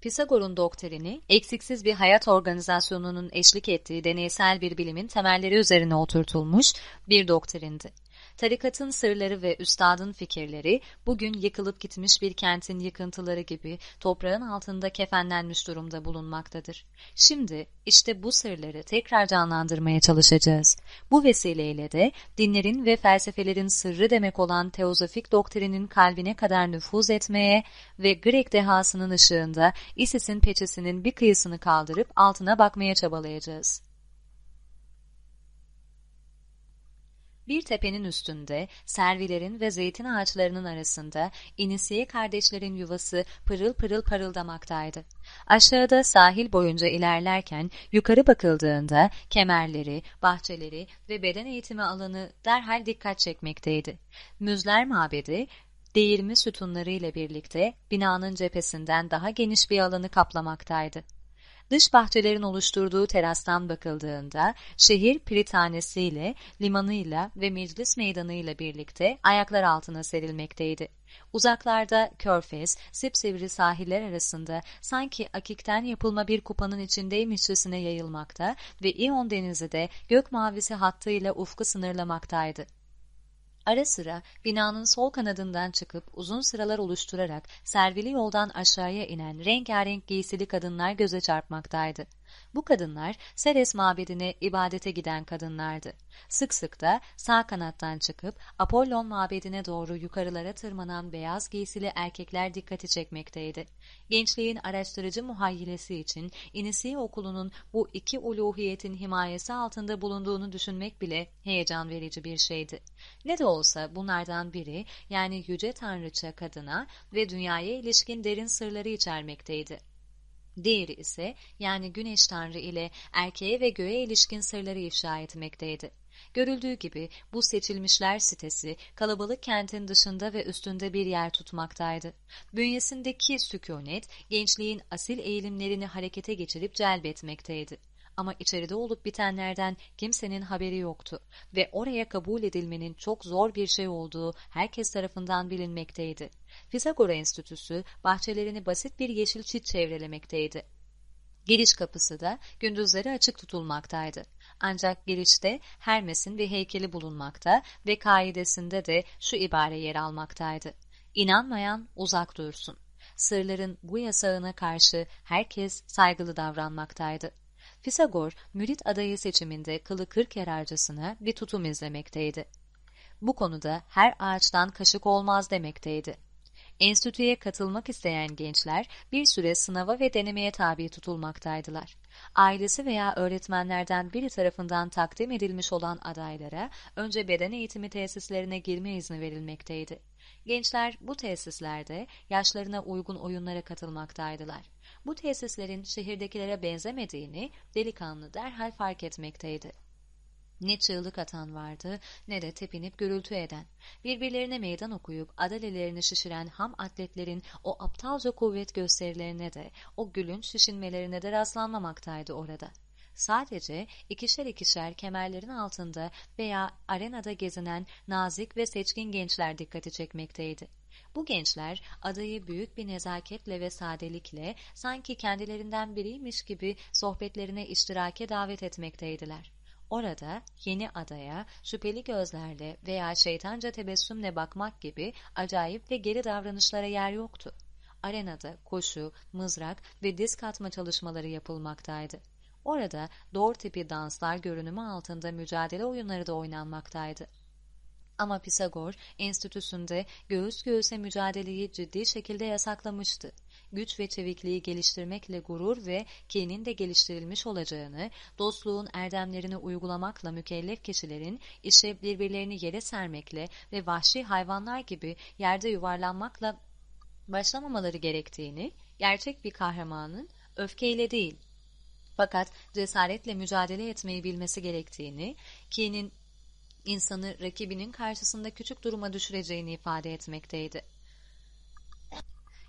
Pisagor'un doktrini, eksiksiz bir hayat organizasyonunun eşlik ettiği deneysel bir bilimin temelleri üzerine oturtulmuş bir doktrindi. Tarikatın sırları ve üstadın fikirleri bugün yıkılıp gitmiş bir kentin yıkıntıları gibi toprağın altında kefenlenmiş durumda bulunmaktadır. Şimdi işte bu sırları tekrar canlandırmaya çalışacağız. Bu vesileyle de dinlerin ve felsefelerin sırrı demek olan teozofik doktrinin kalbine kadar nüfuz etmeye ve Grek dehasının ışığında Isis'in peçesinin bir kıyısını kaldırıp altına bakmaya çabalayacağız. Bir tepenin üstünde, servilerin ve zeytin ağaçlarının arasında inisiye kardeşlerin yuvası pırıl pırıl parıldamaktaydı. Aşağıda sahil boyunca ilerlerken yukarı bakıldığında kemerleri, bahçeleri ve beden eğitimi alanı derhal dikkat çekmekteydi. Müzler mabedi, değirmi sütunları ile birlikte binanın cephesinden daha geniş bir alanı kaplamaktaydı. Dış bahçelerin oluşturduğu terastan bakıldığında şehir pritanesiyle, limanıyla ve meclis meydanıyla birlikte ayaklar altına serilmekteydi. Uzaklarda körfez, sipsivri sahiller arasında sanki akikten yapılma bir kupanın içindeymişçesine yayılmakta ve İyon denizi de gök mavisi hattıyla ufku sınırlamaktaydı. Ara sıra binanın sol kanadından çıkıp uzun sıralar oluşturarak servili yoldan aşağıya inen rengarenk giysili kadınlar göze çarpmaktaydı. Bu kadınlar Seres mabedine ibadete giden kadınlardı. Sık sık da sağ kanattan çıkıp Apollon mabedine doğru yukarılara tırmanan beyaz giysili erkekler dikkati çekmekteydi. Gençliğin araştırıcı muhayyilesi için İnisi okulunun bu iki uluhiyetin himayesi altında bulunduğunu düşünmek bile heyecan verici bir şeydi. Ne de olsa bunlardan biri yani Yüce Tanrıça kadına ve dünyaya ilişkin derin sırları içermekteydi. Diğeri ise yani güneş tanrı ile erkeğe ve göğe ilişkin sırları ifşa etmekteydi. Görüldüğü gibi bu seçilmişler sitesi kalabalık kentin dışında ve üstünde bir yer tutmaktaydı. Bünyesindeki sükunet gençliğin asil eğilimlerini harekete geçirip celbetmekteydi. Ama içeride olup bitenlerden kimsenin haberi yoktu ve oraya kabul edilmenin çok zor bir şey olduğu herkes tarafından bilinmekteydi. Pisagora Enstitüsü bahçelerini basit bir yeşil çit çevrelemekteydi. Giriş kapısı da gündüzleri açık tutulmaktaydı. Ancak girişte Hermes'in bir heykeli bulunmakta ve kaidesinde de şu ibare yer almaktaydı. İnanmayan uzak dursun. Sırların bu yasağına karşı herkes saygılı davranmaktaydı. Pisagor, mürit adayı seçiminde kılı kırk yararcasına bir tutum izlemekteydi. Bu konuda her ağaçtan kaşık olmaz demekteydi. Enstitüye katılmak isteyen gençler bir süre sınava ve denemeye tabi tutulmaktaydılar. Ailesi veya öğretmenlerden biri tarafından takdim edilmiş olan adaylara önce beden eğitimi tesislerine girme izni verilmekteydi. Gençler bu tesislerde yaşlarına uygun oyunlara katılmaktaydılar. Bu tesislerin şehirdekilere benzemediğini delikanlı derhal fark etmekteydi. Ne çığlık atan vardı ne de tepinip gürültü eden. Birbirlerine meydan okuyup adalelerini şişiren ham atletlerin o aptalca kuvvet gösterilerine de o gülünç şişinmelerine de rastlanmamaktaydı orada. Sadece ikişer ikişer kemerlerin altında veya arenada gezinen nazik ve seçkin gençler dikkati çekmekteydi. Bu gençler adayı büyük bir nezaketle ve sadelikle sanki kendilerinden biriymiş gibi sohbetlerine iştirake davet etmekteydiler. Orada yeni adaya şüpheli gözlerle veya şeytanca tebessümle bakmak gibi acayip ve geri davranışlara yer yoktu. Arenada koşu, mızrak ve diz katma çalışmaları yapılmaktaydı. Orada doğru tipi danslar görünümü altında mücadele oyunları da oynanmaktaydı. Ama Pisagor enstitüsünde göğüs göğüse mücadeleyi ciddi şekilde yasaklamıştı. Güç ve çevikliği geliştirmekle gurur ve kinin de geliştirilmiş olacağını, dostluğun erdemlerini uygulamakla mükellef kişilerin işe birbirlerini yere sermekle ve vahşi hayvanlar gibi yerde yuvarlanmakla başlamamaları gerektiğini, gerçek bir kahramanın öfkeyle değil, fakat cesaretle mücadele etmeyi bilmesi gerektiğini, kinin insanı rakibinin karşısında küçük duruma düşüreceğini ifade etmekteydi.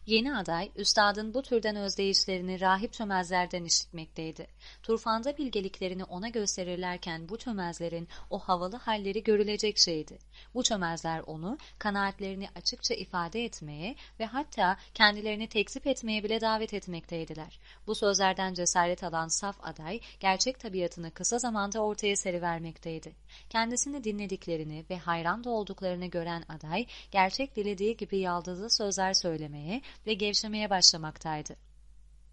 Yeni aday, üstadın bu türden özdeyişlerini rahip çömezlerden işitmekteydi. Turfanda bilgeliklerini ona gösterirlerken bu çömezlerin o havalı halleri görülecek şeydi. Bu çömezler onu, kanaatlerini açıkça ifade etmeye ve hatta kendilerini tekzip etmeye bile davet etmekteydiler. Bu sözlerden cesaret alan saf aday, gerçek tabiatını kısa zamanda ortaya serivermekteydi. Kendisini dinlediklerini ve hayran da olduklarını gören aday, gerçek dilediği gibi yaldızlı sözler söylemeye ve gevşemeye başlamaktaydı.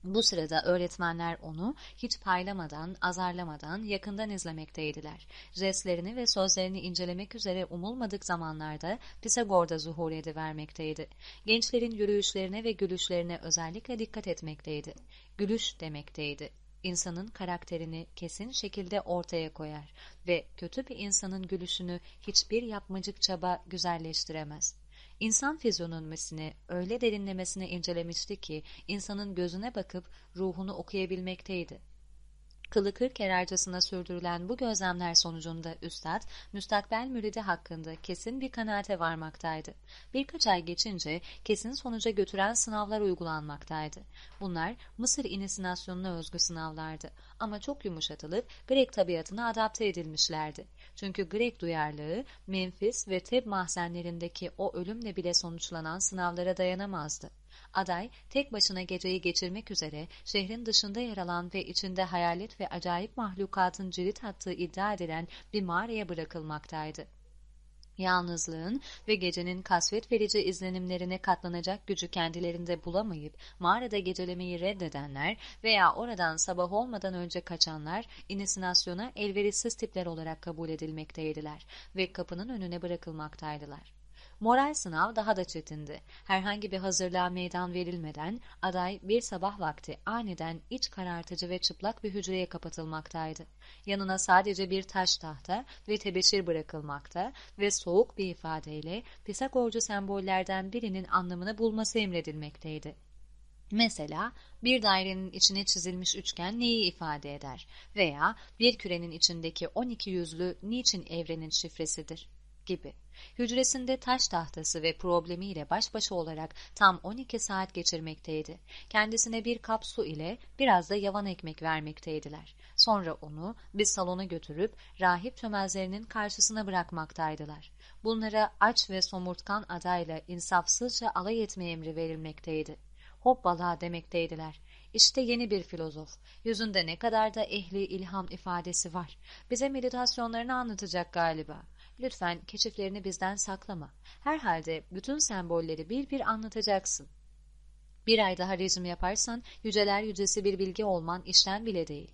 Bu sırada öğretmenler onu hiç paylamadan, azarlamadan yakından izlemekteydiler. Jestlerini ve sözlerini incelemek üzere umulmadık zamanlarda Pisagor'da zuhur edivermekteydi. Gençlerin yürüyüşlerine ve gülüşlerine özellikle dikkat etmekteydi. Gülüş demekteydi insanın karakterini kesin şekilde ortaya koyar ve kötü bir insanın gülüşünü hiçbir yapmacık çaba güzelleştiremez. İnsan fizyonomisini öyle derinlemesine incelemişti ki insanın gözüne bakıp ruhunu okuyabilmekteydi. Kılı kırk kerarcasına sürdürülen bu gözlemler sonucunda Üstad, müstakbel müridi hakkında kesin bir kanaate varmaktaydı. Birkaç ay geçince kesin sonuca götüren sınavlar uygulanmaktaydı. Bunlar Mısır inisinasyonuna özgü sınavlardı ama çok yumuşatılıp Grek tabiatına adapte edilmişlerdi. Çünkü Grek duyarlılığı Memphis ve Teb mahzenlerindeki o ölümle bile sonuçlanan sınavlara dayanamazdı. Aday tek başına geceyi geçirmek üzere şehrin dışında yer alan ve içinde hayalet ve acayip mahlukatın cirit attığı iddia edilen bir mağaraya bırakılmaktaydı. Yalnızlığın ve gecenin kasvet verici izlenimlerine katlanacak gücü kendilerinde bulamayıp mağarada gecelemeyi reddedenler veya oradan sabah olmadan önce kaçanlar inisinasyona elverişsiz tipler olarak kabul edilmekteydiler ve kapının önüne bırakılmaktaydılar. Moral sınav daha da çetindi. Herhangi bir hazırlığa meydan verilmeden aday bir sabah vakti aniden iç karartıcı ve çıplak bir hücreye kapatılmaktaydı. Yanına sadece bir taş tahta ve tebeşir bırakılmakta ve soğuk bir ifadeyle Pisagorcu sembollerden birinin anlamını bulması emredilmekteydi. Mesela bir dairenin içine çizilmiş üçgen neyi ifade eder veya bir kürenin içindeki 12 yüzlü niçin evrenin şifresidir gibi. Hücresinde taş tahtası ve problemiyle baş başa olarak tam 12 saat geçirmekteydi. Kendisine bir kap su ile biraz da yavan ekmek vermekteydiler. Sonra onu bir salona götürüp rahip çömezlerinin karşısına bırakmaktaydılar. Bunlara aç ve somurtkan adayla insafsızca alay etme emri verilmekteydi. Hoppala demekteydiler. İşte yeni bir filozof. Yüzünde ne kadar da ehli ilham ifadesi var. Bize meditasyonlarını anlatacak galiba. Lütfen keşiflerini bizden saklama. Herhalde bütün sembolleri bir bir anlatacaksın. Bir ay daha rejim yaparsan yüceler yücesi bir bilgi olman işten bile değil.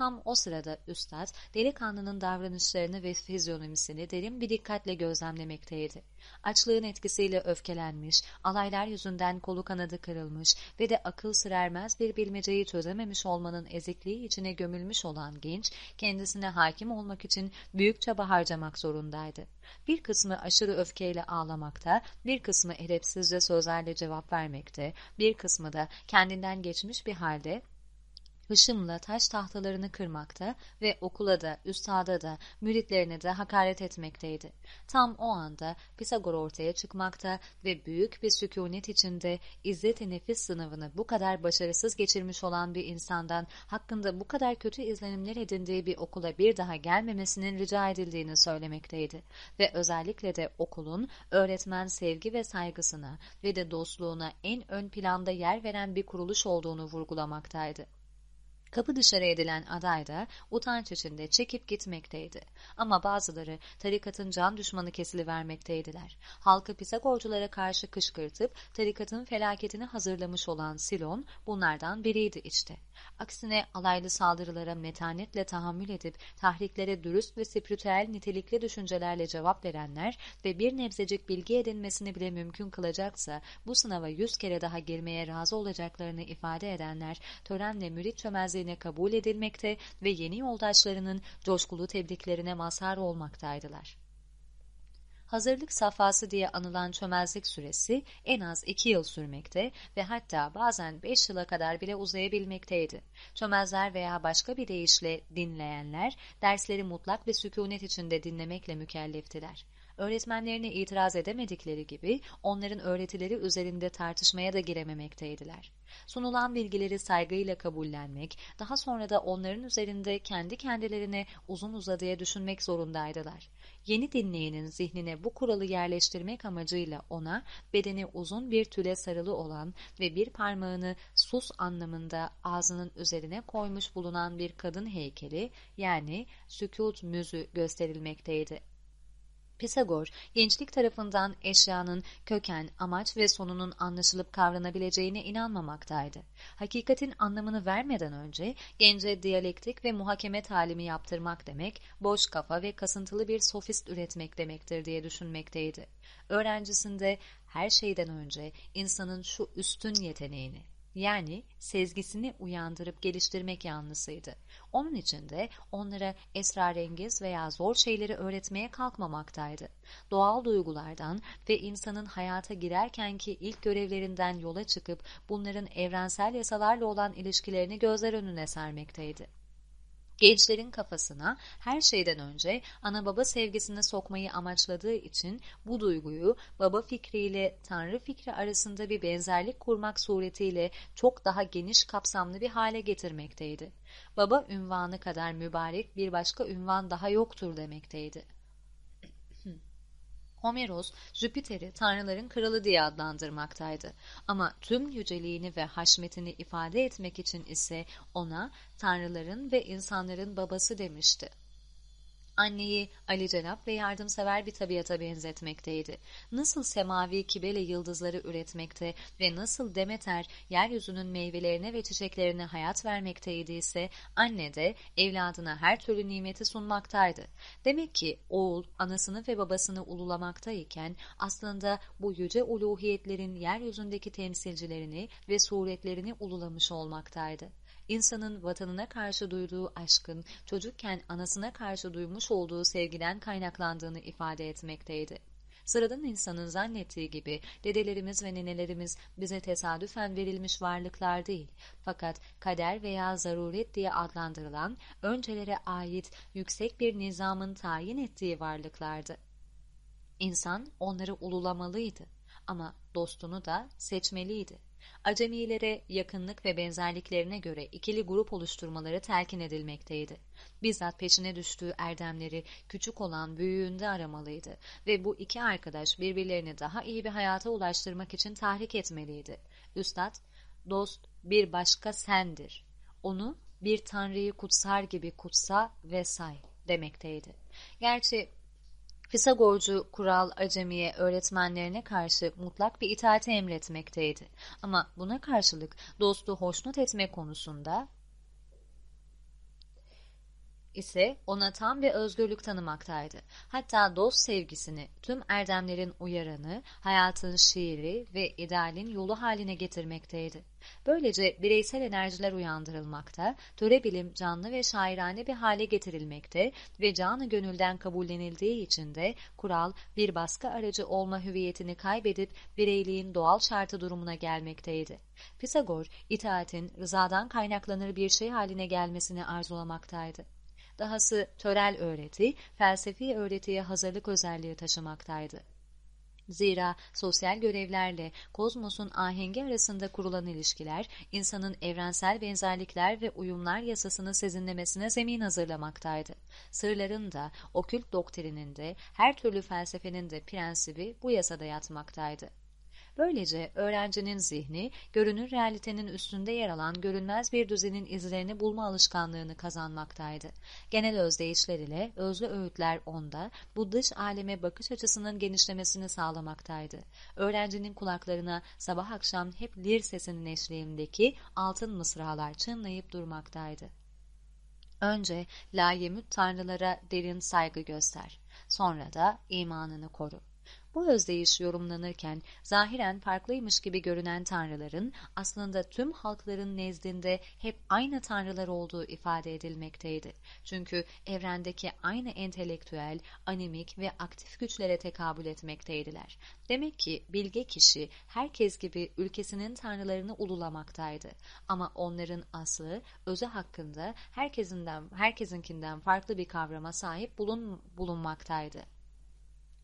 Tam o sırada üstad delikanlının davranışlarını ve fizyonomisini derin bir dikkatle gözlemlemekteydi. Açlığın etkisiyle öfkelenmiş, alaylar yüzünden kolu kanadı kırılmış ve de akıl sırermez bir bilmeceyi çözememiş olmanın ezikliği içine gömülmüş olan genç, kendisine hakim olmak için büyük çaba harcamak zorundaydı. Bir kısmı aşırı öfkeyle ağlamakta, bir kısmı edepsizce sözlerle cevap vermekte, bir kısmı da kendinden geçmiş bir halde hışımla taş tahtalarını kırmakta ve okula da, üstada da, müritlerine de hakaret etmekteydi. Tam o anda Pisagor ortaya çıkmakta ve büyük bir sükunet içinde izzet-i nefis sınavını bu kadar başarısız geçirmiş olan bir insandan hakkında bu kadar kötü izlenimler edindiği bir okula bir daha gelmemesinin rica edildiğini söylemekteydi. Ve özellikle de okulun öğretmen sevgi ve saygısına ve de dostluğuna en ön planda yer veren bir kuruluş olduğunu vurgulamaktaydı. Kapı dışarı edilen aday da utanç içinde çekip gitmekteydi. Ama bazıları tarikatın can düşmanı kesilivermekteydiler. Halkı Pisagorculara karşı kışkırtıp tarikatın felaketini hazırlamış olan Silon bunlardan biriydi işte. Aksine alaylı saldırılara metanetle tahammül edip tahriklere dürüst ve spiritüel nitelikli düşüncelerle cevap verenler ve bir nebzecik bilgi edinmesini bile mümkün kılacaksa bu sınava yüz kere daha girmeye razı olacaklarını ifade edenler törenle mürit çömezliğine kabul edilmekte ve yeni yoldaşlarının coşkulu tebriklerine mazhar olmaktaydılar. Hazırlık safhası diye anılan çömezlik süresi en az iki yıl sürmekte ve hatta bazen beş yıla kadar bile uzayabilmekteydi. Çömezler veya başka bir deyişle dinleyenler dersleri mutlak bir sükunet içinde dinlemekle mükelleftiler. öğretmenlerine itiraz edemedikleri gibi onların öğretileri üzerinde tartışmaya da girememekteydiler. Sunulan bilgileri saygıyla kabullenmek, daha sonra da onların üzerinde kendi kendilerine uzun uzadıya düşünmek zorundaydılar. Yeni dinleyenin zihnine bu kuralı yerleştirmek amacıyla ona bedeni uzun bir tüle sarılı olan ve bir parmağını sus anlamında ağzının üzerine koymuş bulunan bir kadın heykeli yani sükut müzü gösterilmekteydi. Pisagor, gençlik tarafından eşyanın köken, amaç ve sonunun anlaşılıp kavranabileceğine inanmamaktaydı. Hakikatin anlamını vermeden önce gence diyalektik ve muhakeme talimi yaptırmak demek, boş kafa ve kasıntılı bir sofist üretmek demektir diye düşünmekteydi. Öğrencisinde her şeyden önce insanın şu üstün yeteneğini, yani sezgisini uyandırıp geliştirmek yanlısıydı. Onun için de onlara esrarengiz veya zor şeyleri öğretmeye kalkmamaktaydı. Doğal duygulardan ve insanın hayata girerkenki ilk görevlerinden yola çıkıp bunların evrensel yasalarla olan ilişkilerini gözler önüne sermekteydi. Gençlerin kafasına her şeyden önce ana baba sevgisini sokmayı amaçladığı için bu duyguyu baba fikriyle tanrı fikri arasında bir benzerlik kurmak suretiyle çok daha geniş kapsamlı bir hale getirmekteydi. Baba ünvanı kadar mübarek bir başka ünvan daha yoktur demekteydi. Homeros, Jüpiter'i tanrıların kralı diye adlandırmaktaydı. Ama tüm yüceliğini ve haşmetini ifade etmek için ise ona tanrıların ve insanların babası demişti anneyi Ali Cenap ve yardımsever bir tabiata benzetmekteydi. Nasıl semavi kibele yıldızları üretmekte ve nasıl Demeter yeryüzünün meyvelerine ve çiçeklerine hayat vermekteydi ise anne de evladına her türlü nimeti sunmaktaydı. Demek ki oğul anasını ve babasını ululamaktayken aslında bu yüce uluhiyetlerin yeryüzündeki temsilcilerini ve suretlerini ululamış olmaktaydı insanın vatanına karşı duyduğu aşkın çocukken anasına karşı duymuş olduğu sevgiden kaynaklandığını ifade etmekteydi. Sıradan insanın zannettiği gibi dedelerimiz ve nenelerimiz bize tesadüfen verilmiş varlıklar değil, fakat kader veya zaruret diye adlandırılan öncelere ait yüksek bir nizamın tayin ettiği varlıklardı. İnsan onları ululamalıydı ama dostunu da seçmeliydi. Acemilere yakınlık ve benzerliklerine göre ikili grup oluşturmaları telkin edilmekteydi. Bizzat peşine düştüğü erdemleri küçük olan büyüğünde aramalıydı ve bu iki arkadaş birbirlerini daha iyi bir hayata ulaştırmak için tahrik etmeliydi. Üstad, dost bir başka sendir. Onu bir tanrıyı kutsar gibi kutsa ve say demekteydi. Gerçi Pisagorcu kural acemiye öğretmenlerine karşı mutlak bir itaati emretmekteydi. Ama buna karşılık dostu hoşnut etme konusunda ise ona tam bir özgürlük tanımaktaydı. Hatta dost sevgisini tüm erdemlerin uyaranı, hayatın şiiri ve idealin yolu haline getirmekteydi. Böylece bireysel enerjiler uyandırılmakta, töre bilim canlı ve şairane bir hale getirilmekte ve canı gönülden kabullenildiği için de kural bir baskı aracı olma hüviyetini kaybedip bireyliğin doğal şartı durumuna gelmekteydi. Pisagor, itaatin rızadan kaynaklanır bir şey haline gelmesini arzulamaktaydı. Dahası törel öğreti, felsefi öğretiye hazırlık özelliği taşımaktaydı. Zira sosyal görevlerle kozmosun ahengi arasında kurulan ilişkiler, insanın evrensel benzerlikler ve uyumlar yasasını sezinlemesine zemin hazırlamaktaydı. Sırların da, okült doktrinin de, her türlü felsefenin de prensibi bu yasada yatmaktaydı. Böylece öğrencinin zihni, görünür realitenin üstünde yer alan görünmez bir düzenin izlerini bulma alışkanlığını kazanmaktaydı. Genel özdeyişler ile özlü öğütler onda, bu dış aleme bakış açısının genişlemesini sağlamaktaydı. Öğrencinin kulaklarına sabah akşam hep lir sesinin eşliğindeki altın mısralar çınlayıp durmaktaydı. Önce layemüt tanrılara derin saygı göster. Sonra da imanını koru. Bu özdeyiş yorumlanırken zahiren farklıymış gibi görünen tanrıların aslında tüm halkların nezdinde hep aynı tanrılar olduğu ifade edilmekteydi. Çünkü evrendeki aynı entelektüel, animik ve aktif güçlere tekabül etmekteydiler. Demek ki bilge kişi herkes gibi ülkesinin tanrılarını ululamaktaydı. Ama onların aslı, özü hakkında herkesinden, herkesinkinden farklı bir kavrama sahip bulun, bulunmaktaydı.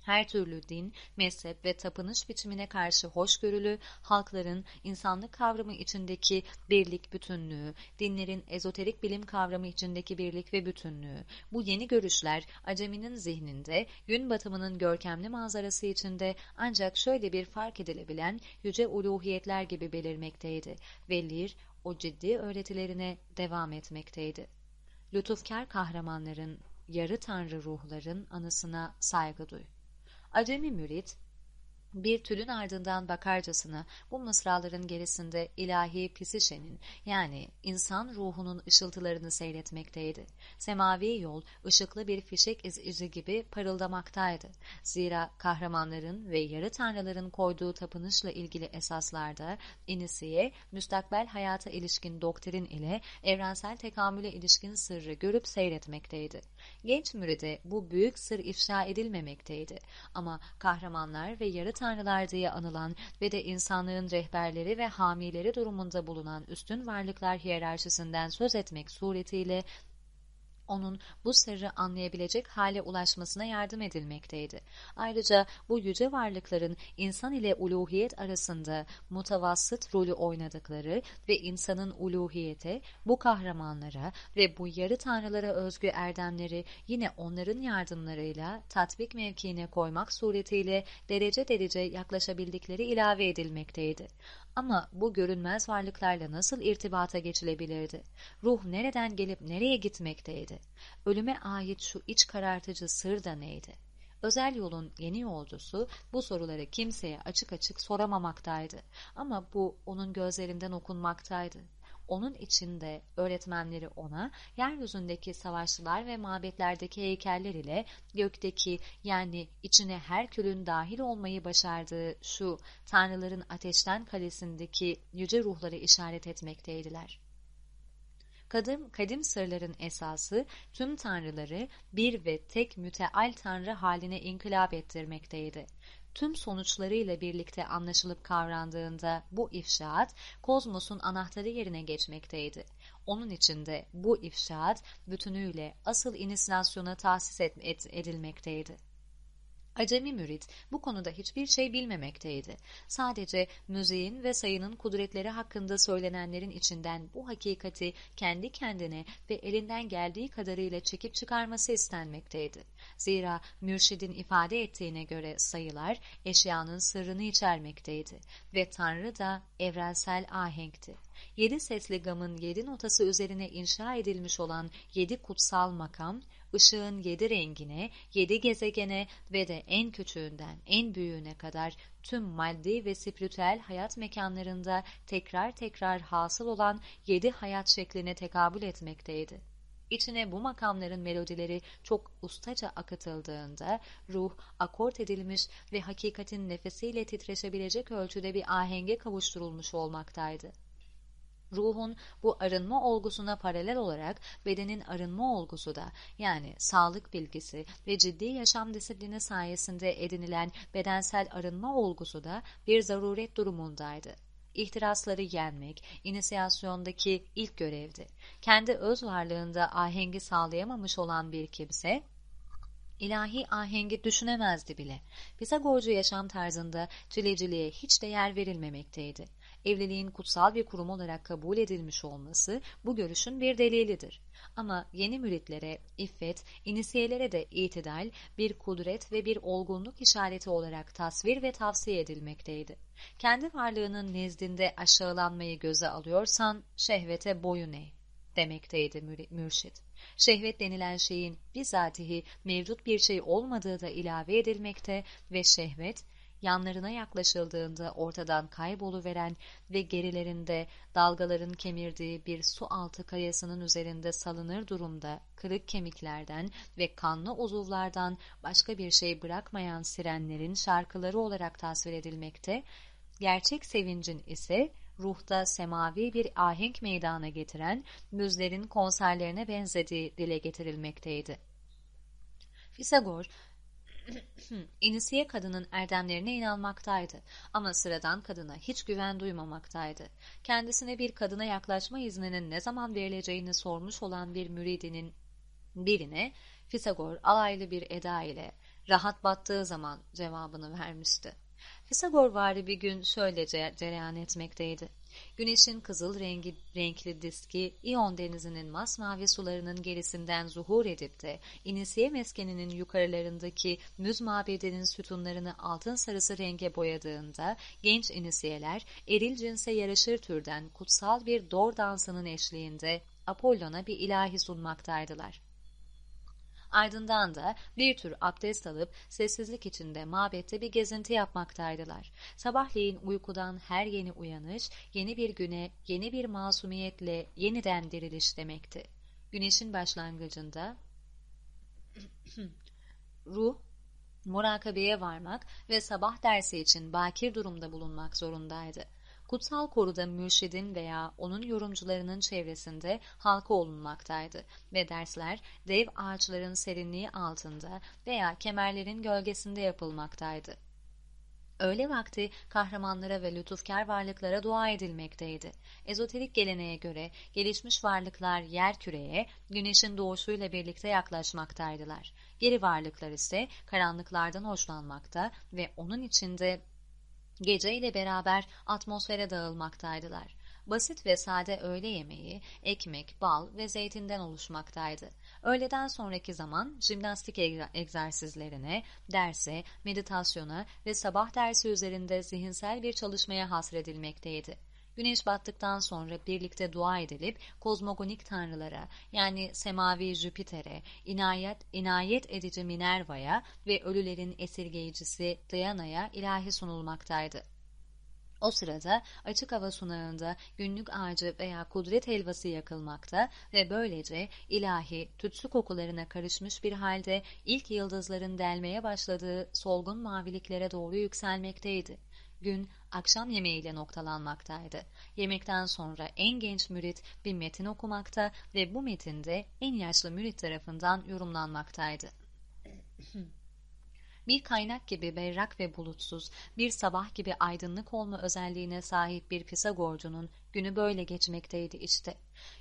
Her türlü din, mezhep ve tapınış biçimine karşı hoşgörülü, halkların insanlık kavramı içindeki birlik bütünlüğü, dinlerin ezoterik bilim kavramı içindeki birlik ve bütünlüğü, bu yeni görüşler Acemi'nin zihninde, gün batımının görkemli manzarası içinde ancak şöyle bir fark edilebilen yüce uluhiyetler gibi belirmekteydi ve Lir o ciddi öğretilerine devam etmekteydi. Lütufkar kahramanların, yarı tanrı ruhların anısına saygı duy. Acemi mürit, bir tülün ardından bakarcasına bu mısraların gerisinde ilahi pisişenin yani insan ruhunun ışıltılarını seyretmekteydi. Semavi yol ışıklı bir fişek iz izi gibi parıldamaktaydı. Zira kahramanların ve yarı tanrıların koyduğu tapınışla ilgili esaslarda inisiye, müstakbel hayata ilişkin doktrin ile evrensel tekamüle ilişkin sırrı görüp seyretmekteydi. Genç müride bu büyük sır ifşa edilmemekteydi. Ama kahramanlar ve yarı tanrılar diye anılan ve de insanlığın rehberleri ve hamileri durumunda bulunan üstün varlıklar hiyerarşisinden söz etmek suretiyle onun bu sırrı anlayabilecek hale ulaşmasına yardım edilmekteydi. Ayrıca bu yüce varlıkların insan ile uluhiyet arasında mutavassıt rolü oynadıkları ve insanın uluhiyete, bu kahramanlara ve bu yarı tanrılara özgü erdemleri yine onların yardımlarıyla tatbik mevkiine koymak suretiyle derece derece yaklaşabildikleri ilave edilmekteydi. Ama bu görünmez varlıklarla nasıl irtibata geçilebilirdi? Ruh nereden gelip nereye gitmekteydi? Ölüme ait şu iç karartıcı sır da neydi? Özel yolun yeni yolcusu bu soruları kimseye açık açık soramamaktaydı. Ama bu onun gözlerinden okunmaktaydı. Onun içinde öğretmenleri ona yeryüzündeki savaşçılar ve mabetlerdeki heykeller ile gökteki yani içine her külün dahil olmayı başardığı şu tanrıların ateşten kalesindeki yüce ruhları işaret etmekteydiler. Kadim, kadim sırların esası tüm tanrıları bir ve tek müteal tanrı haline inkılap ettirmekteydi tüm sonuçlarıyla birlikte anlaşılıp kavrandığında bu ifşaat kozmosun anahtarı yerine geçmekteydi. Onun içinde bu ifşaat bütünüyle asıl inislasyona tahsis edilmekteydi. Acemi mürit bu konuda hiçbir şey bilmemekteydi. Sadece müziğin ve sayının kudretleri hakkında söylenenlerin içinden bu hakikati kendi kendine ve elinden geldiği kadarıyla çekip çıkarması istenmekteydi. Zira mürşidin ifade ettiğine göre sayılar eşyanın sırrını içermekteydi ve Tanrı da evrensel ahenkti. Yedi sesli gamın yedi notası üzerine inşa edilmiş olan yedi kutsal makam, ışığın yedi rengine, yedi gezegene ve de en küçüğünden en büyüğüne kadar tüm maddi ve spiritüel hayat mekanlarında tekrar tekrar hasıl olan yedi hayat şekline tekabül etmekteydi. İçine bu makamların melodileri çok ustaca akıtıldığında ruh akort edilmiş ve hakikatin nefesiyle titreşebilecek ölçüde bir ahenge kavuşturulmuş olmaktaydı. Ruhun bu arınma olgusuna paralel olarak bedenin arınma olgusu da yani sağlık bilgisi ve ciddi yaşam disiplini sayesinde edinilen bedensel arınma olgusu da bir zaruret durumundaydı. İhtirasları yenmek, inisiyasyondaki ilk görevdi. Kendi öz varlığında ahengi sağlayamamış olan bir kimse, ilahi ahengi düşünemezdi bile. Pisagorcu yaşam tarzında çileciliğe hiç değer verilmemekteydi evliliğin kutsal bir kurum olarak kabul edilmiş olması bu görüşün bir delilidir. Ama yeni müritlere, iffet, inisiyelere de itidal bir kudret ve bir olgunluk işareti olarak tasvir ve tavsiye edilmekteydi. Kendi varlığının nezdinde aşağılanmayı göze alıyorsan şehvete boyun eğ demekteydi mürşit. Şehvet denilen şeyin bizatihi mevcut bir şey olmadığı da ilave edilmekte ve şehvet yanlarına yaklaşıldığında ortadan kayboluveren ve gerilerinde dalgaların kemirdiği bir su altı kayasının üzerinde salınır durumda kırık kemiklerden ve kanlı uzuvlardan başka bir şey bırakmayan sirenlerin şarkıları olarak tasvir edilmekte, gerçek sevincin ise ruhta semavi bir ahenk meydana getiren müzlerin konserlerine benzediği dile getirilmekteydi. Fisagor, İnisiye kadının erdemlerine inanmaktaydı ama sıradan kadına hiç güven duymamaktaydı. Kendisine bir kadına yaklaşma izninin ne zaman verileceğini sormuş olan bir müridinin birine Fisagor alaylı bir eda ile rahat battığı zaman cevabını vermişti. Pisagor vari bir gün şöyle cereyan etmekteydi. Güneşin kızıl rengi, renkli diski İyon denizinin masmavi sularının gerisinden zuhur edip de İnisiye meskeninin yukarılarındaki müz mabedinin sütunlarını altın sarısı renge boyadığında genç inisiyeler eril cinse yaraşır türden kutsal bir dor dansının eşliğinde Apollon'a bir ilahi sunmaktaydılar. Ardından da bir tür abdest alıp sessizlik içinde mabette bir gezinti yapmaktaydılar. Sabahleyin uykudan her yeni uyanış, yeni bir güne, yeni bir masumiyetle yeniden diriliş demekti. Güneşin başlangıcında ruh, murakabeye varmak ve sabah dersi için bakir durumda bulunmak zorundaydı kutsal koruda mürşidin veya onun yorumcularının çevresinde halka olunmaktaydı ve dersler dev ağaçların serinliği altında veya kemerlerin gölgesinde yapılmaktaydı. Öğle vakti kahramanlara ve lütufkar varlıklara dua edilmekteydi. Ezoterik geleneğe göre gelişmiş varlıklar yer küreye güneşin doğuşuyla birlikte yaklaşmaktaydılar. Geri varlıklar ise karanlıklardan hoşlanmakta ve onun içinde Gece ile beraber atmosfere dağılmaktaydılar. Basit ve sade öğle yemeği, ekmek, bal ve zeytinden oluşmaktaydı. Öğleden sonraki zaman jimnastik egzersizlerine, derse, meditasyona ve sabah dersi üzerinde zihinsel bir çalışmaya hasredilmekteydi. Güneş battıktan sonra birlikte dua edilip kozmogonik tanrılara yani semavi Jüpiter'e, inayet, inayet edici Minerva'ya ve ölülerin esirgeyicisi Diana'ya ilahi sunulmaktaydı. O sırada açık hava sunağında günlük ağacı veya kudret helvası yakılmakta ve böylece ilahi, tütsü kokularına karışmış bir halde ilk yıldızların delmeye başladığı solgun maviliklere doğru yükselmekteydi. Gün akşam yemeğiyle noktalanmaktaydı. Yemekten sonra en genç mürit bir metin okumakta ve bu metinde en yaşlı mürit tarafından yorumlanmaktaydı. bir kaynak gibi berrak ve bulutsuz, bir sabah gibi aydınlık olma özelliğine sahip bir Pisagorcunun günü böyle geçmekteydi işte.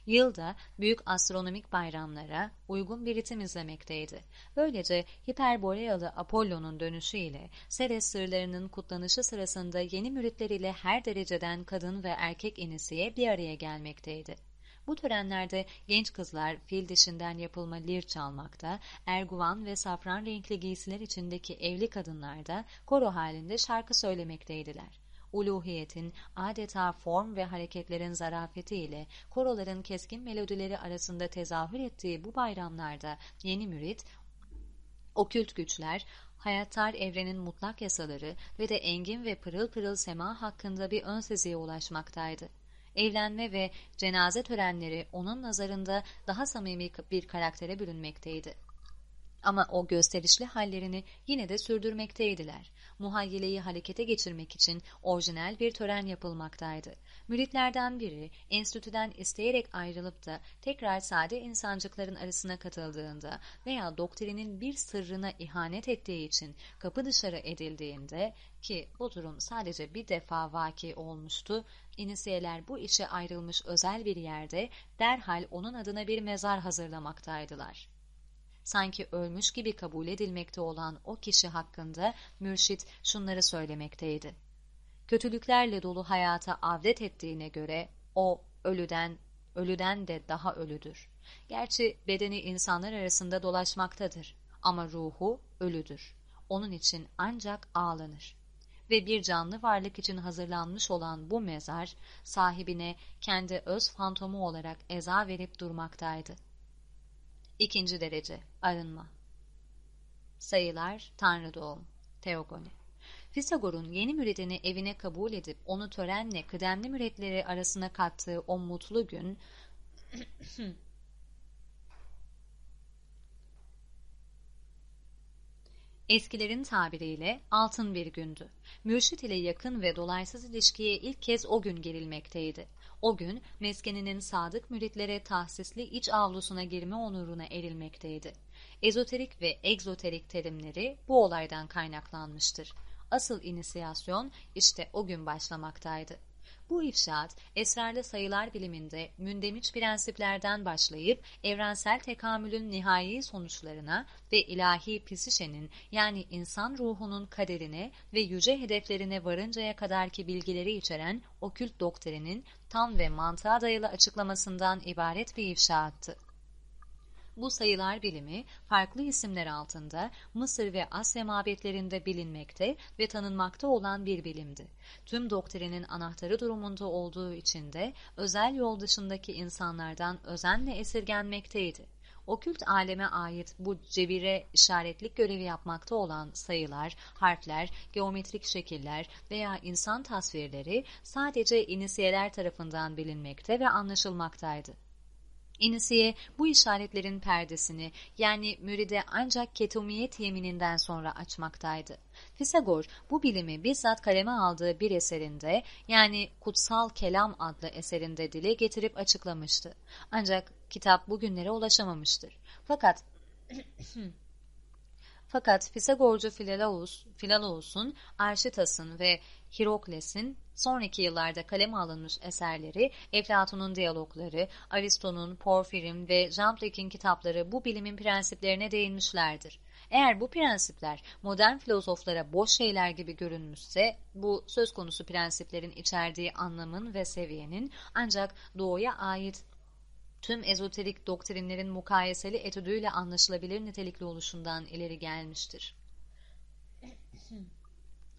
Yılda büyük astronomik bayramlara uygun bir ritim izlemekteydi. Böylece Hiperborealı Apollo'nun dönüşüyle Seres sırlarının kutlanışı sırasında yeni müritleriyle her dereceden kadın ve erkek inisiye bir araya gelmekteydi. Bu törenlerde genç kızlar fil dişinden yapılma lir çalmakta, erguvan ve safran renkli giysiler içindeki evli kadınlar da koro halinde şarkı söylemekteydiler uluhiyetin adeta form ve hareketlerin zarafetiyle koroların keskin melodileri arasında tezahür ettiği bu bayramlarda yeni mürit, okült güçler, hayattar evrenin mutlak yasaları ve de engin ve pırıl pırıl sema hakkında bir ön seziye ulaşmaktaydı. Evlenme ve cenaze törenleri onun nazarında daha samimi bir karaktere bürünmekteydi. Ama o gösterişli hallerini yine de sürdürmekteydiler. Muhayyeleyi harekete geçirmek için orijinal bir tören yapılmaktaydı. Müritlerden biri enstitüden isteyerek ayrılıp da tekrar sade insancıkların arasına katıldığında veya doktrinin bir sırrına ihanet ettiği için kapı dışarı edildiğinde ki bu durum sadece bir defa vaki olmuştu, inisiyeler bu işe ayrılmış özel bir yerde derhal onun adına bir mezar hazırlamaktaydılar sanki ölmüş gibi kabul edilmekte olan o kişi hakkında mürşit şunları söylemekteydi. Kötülüklerle dolu hayata avdet ettiğine göre o ölüden, ölüden de daha ölüdür. Gerçi bedeni insanlar arasında dolaşmaktadır ama ruhu ölüdür. Onun için ancak ağlanır. Ve bir canlı varlık için hazırlanmış olan bu mezar, sahibine kendi öz fantomu olarak eza verip durmaktaydı. İkinci derece arınma. Sayılar Tanrı doğum. Teogoni. Fisagor'un yeni müridini evine kabul edip onu törenle kıdemli müritleri arasına kattığı o mutlu gün Eskilerin tabiriyle altın bir gündü. Mürşit ile yakın ve dolaysız ilişkiye ilk kez o gün girilmekteydi. O gün meskeninin sadık müritlere tahsisli iç avlusuna girme onuruna erilmekteydi. Ezoterik ve egzoterik terimleri bu olaydan kaynaklanmıştır. Asıl inisiyasyon işte o gün başlamaktaydı. Bu ifşaat, esrarlı sayılar biliminde mündemiş prensiplerden başlayıp evrensel tekamülün nihai sonuçlarına ve ilahi pisişenin yani insan ruhunun kaderine ve yüce hedeflerine varıncaya kadarki bilgileri içeren okült doktrinin tam ve mantığa dayalı açıklamasından ibaret bir ifşaattı. Bu sayılar bilimi farklı isimler altında Mısır ve Asya mabetlerinde bilinmekte ve tanınmakta olan bir bilimdi. Tüm doktrinin anahtarı durumunda olduğu için de özel yol dışındaki insanlardan özenle esirgenmekteydi. Okült aleme ait bu cebire işaretlik görevi yapmakta olan sayılar, harfler, geometrik şekiller veya insan tasvirleri sadece inisiyeler tarafından bilinmekte ve anlaşılmaktaydı. İnisiye bu işaretlerin perdesini yani müride ancak ketumiyet yemininden sonra açmaktaydı. Fisagor bu bilimi bizzat kaleme aldığı bir eserinde yani Kutsal Kelam adlı eserinde dile getirip açıklamıştı. Ancak kitap bugünlere ulaşamamıştır. Fakat Fakat Pisagorcu Filalaus'un, Arşitas'ın ve Hirokles'in sonraki yıllarda kaleme alınmış eserleri, Eflatun'un diyalogları, Aristo'nun, Porfirim ve Jamtlik'in kitapları bu bilimin prensiplerine değinmişlerdir. Eğer bu prensipler modern filozoflara boş şeyler gibi görünmüşse, bu söz konusu prensiplerin içerdiği anlamın ve seviyenin ancak doğuya ait tüm ezoterik doktrinlerin mukayeseli etüdüyle anlaşılabilir nitelikli oluşundan ileri gelmiştir.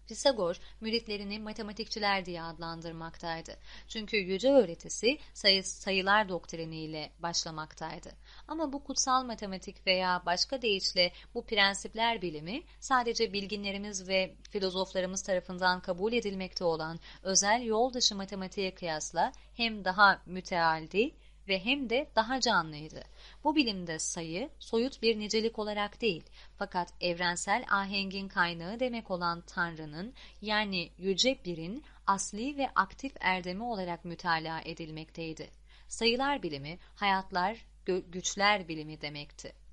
Pisagor, müritlerini matematikçiler diye adlandırmaktaydı. Çünkü yüce öğretisi sayı, sayılar doktriniyle başlamaktaydı. Ama bu kutsal matematik veya başka deyişle bu prensipler bilimi sadece bilginlerimiz ve filozoflarımız tarafından kabul edilmekte olan özel yol dışı matematiğe kıyasla hem daha mütealdi ve hem de daha canlıydı. Bu bilimde sayı, soyut bir nicelik olarak değil, fakat evrensel ahengin kaynağı demek olan Tanrı'nın yani Yüce Bir'in asli ve aktif erdemi olarak mütalaa edilmekteydi. Sayılar bilimi, hayatlar, güçler bilimi demekti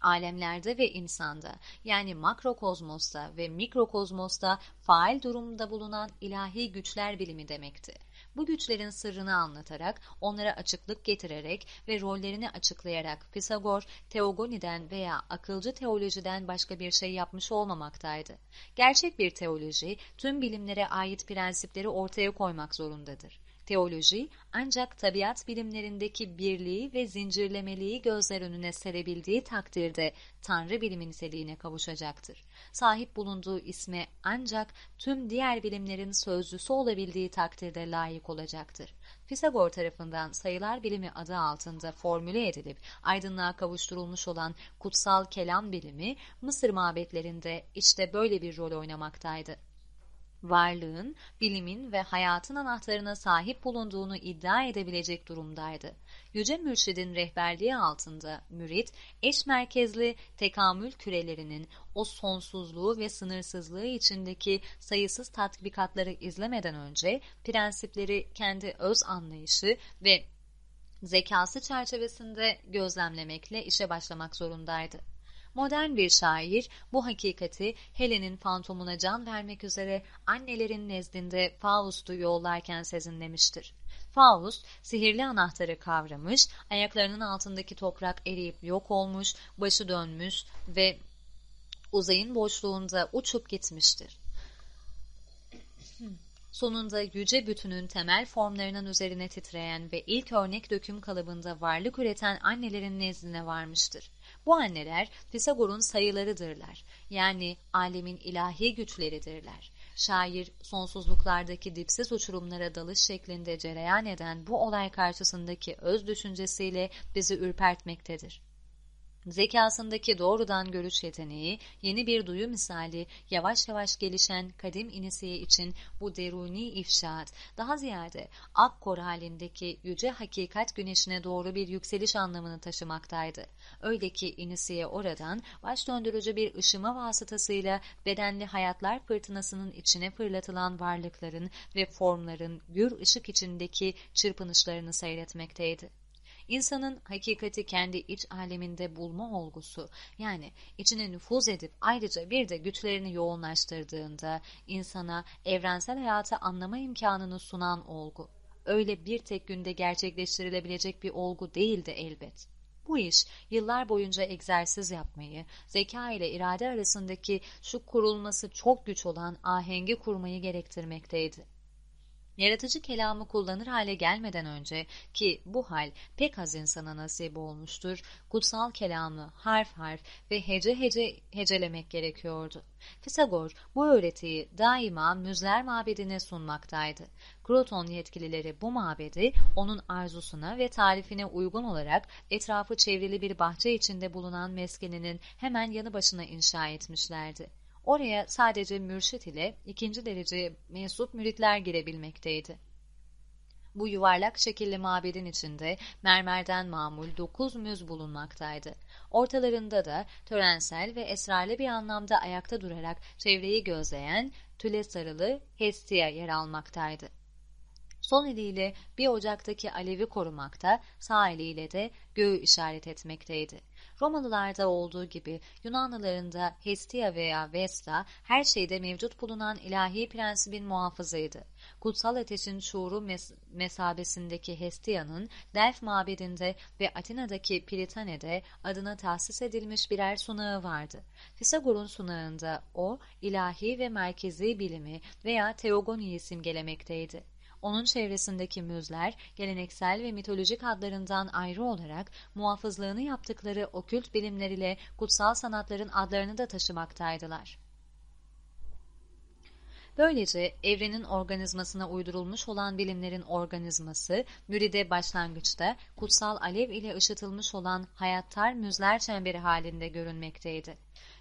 alemlerde ve insanda yani makrokozmosta ve mikrokozmosta faal durumda bulunan ilahi güçler bilimi demekti bu güçlerin sırrını anlatarak, onlara açıklık getirerek ve rollerini açıklayarak Pisagor, teogoniden veya akılcı teolojiden başka bir şey yapmış olmamaktaydı. Gerçek bir teoloji, tüm bilimlere ait prensipleri ortaya koymak zorundadır. Teoloji ancak tabiat bilimlerindeki birliği ve zincirlemeliği gözler önüne serebildiği takdirde Tanrı bilimi niteliğine kavuşacaktır. Sahip bulunduğu isme ancak tüm diğer bilimlerin sözcüsü olabildiği takdirde layık olacaktır. Pisagor tarafından sayılar bilimi adı altında formüle edilip aydınlığa kavuşturulmuş olan kutsal kelam bilimi Mısır mabetlerinde işte böyle bir rol oynamaktaydı varlığın, bilimin ve hayatın anahtarına sahip bulunduğunu iddia edebilecek durumdaydı. Yüce Mürşid'in rehberliği altında mürit, eş merkezli tekamül kürelerinin o sonsuzluğu ve sınırsızlığı içindeki sayısız tatbikatları izlemeden önce prensipleri kendi öz anlayışı ve zekası çerçevesinde gözlemlemekle işe başlamak zorundaydı. Modern bir şair bu hakikati Helen'in fantomuna can vermek üzere annelerin nezdinde Faust'u yollarken sezinlemiştir. Faust, sihirli anahtarı kavramış, ayaklarının altındaki toprak eriyip yok olmuş, başı dönmüş ve uzayın boşluğunda uçup gitmiştir. Sonunda yüce bütünün temel formlarının üzerine titreyen ve ilk örnek döküm kalıbında varlık üreten annelerin nezdine varmıştır. Bu anneler Pisagor'un sayılarıdırlar. Yani alemin ilahi güçleridirler. Şair sonsuzluklardaki dipsiz uçurumlara dalış şeklinde cereyan eden bu olay karşısındaki öz düşüncesiyle bizi ürpertmektedir. Zekasındaki doğrudan görüş yeteneği, yeni bir duyu misali, yavaş yavaş gelişen kadim inisiye için bu deruni ifşaat, daha ziyade akkor halindeki yüce hakikat güneşine doğru bir yükseliş anlamını taşımaktaydı. Öyle ki inisiye oradan baş döndürücü bir ışıma vasıtasıyla bedenli hayatlar fırtınasının içine fırlatılan varlıkların ve formların gür ışık içindeki çırpınışlarını seyretmekteydi. İnsanın hakikati kendi iç aleminde bulma olgusu, yani içine nüfuz edip ayrıca bir de güçlerini yoğunlaştırdığında insana evrensel hayatı anlama imkanını sunan olgu. Öyle bir tek günde gerçekleştirilebilecek bir olgu değildi elbet. Bu iş yıllar boyunca egzersiz yapmayı, zeka ile irade arasındaki şu kurulması çok güç olan ahengi kurmayı gerektirmekteydi. Yaratıcı kelamı kullanır hale gelmeden önce ki bu hal pek az insana nasip olmuştur, kutsal kelamı harf harf ve hece hece hecelemek gerekiyordu. Pisagor bu öğretiyi daima Müzler mabedine sunmaktaydı. Kroton yetkilileri bu mabedi onun arzusuna ve tarifine uygun olarak etrafı çevrili bir bahçe içinde bulunan meskeninin hemen yanı başına inşa etmişlerdi. Oraya sadece mürşit ile ikinci derece mensup müritler girebilmekteydi. Bu yuvarlak şekilli mabedin içinde mermerden mamul dokuz müz bulunmaktaydı. Ortalarında da törensel ve esrarlı bir anlamda ayakta durarak çevreyi gözleyen tüle sarılı Hestia yer almaktaydı. Sol eliyle bir ocaktaki alevi korumakta, sağ eliyle de göğü işaret etmekteydi. Romalılarda olduğu gibi Yunanlıların da Hestia veya Vesta her şeyde mevcut bulunan ilahi prensibin muhafızıydı. Kutsal ateşin şuuru mes mesabesindeki Hestia'nın Delf mabedinde ve Atina'daki Pritane'de adına tahsis edilmiş birer sunağı vardı. Pisagor'un sunağında o ilahi ve merkezi bilimi veya teogoniyi simgelemekteydi. Onun çevresindeki müzler geleneksel ve mitolojik adlarından ayrı olarak muhafızlığını yaptıkları okült bilimler ile kutsal sanatların adlarını da taşımaktaydılar. Böylece evrenin organizmasına uydurulmuş olan bilimlerin organizması, müride başlangıçta kutsal alev ile ışıtılmış olan hayattar müzler çemberi halinde görünmekteydi.